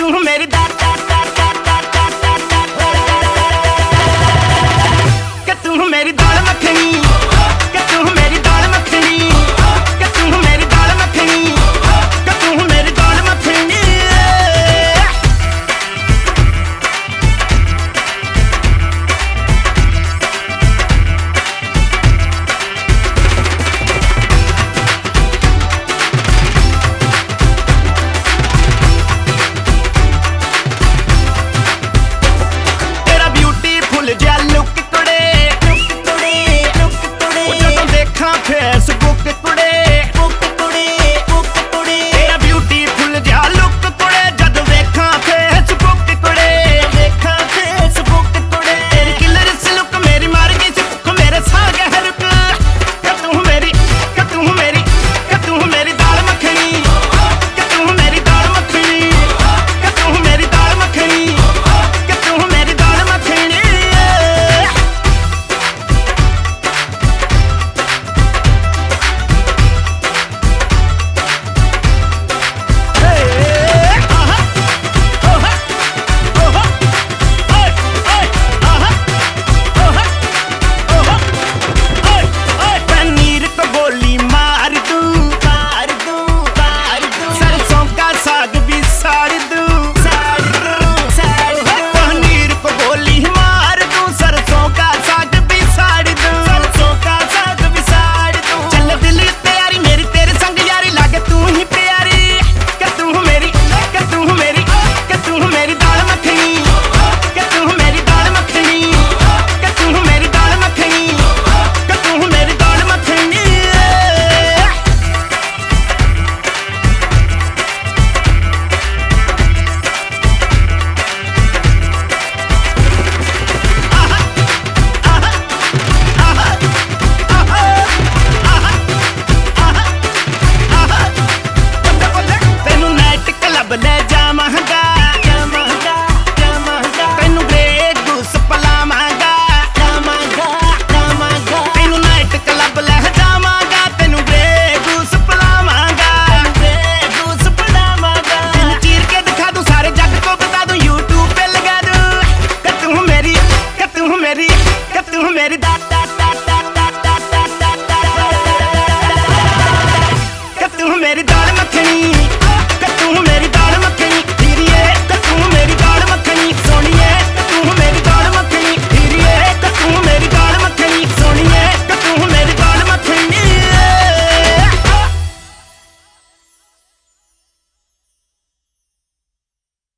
through, made it. ਤੂੰ ਮੇਰੀ ਕਿ ਤੂੰ ਮੇਰੀ ਦਾ ਦਾ ਦਾ ਦਾ ਦਾ ਦਾ ਦਾ ਦਾ ਕਿ ਤੂੰ ਮੇਰੀ ਦਾਲ ਮੱਖਣੀ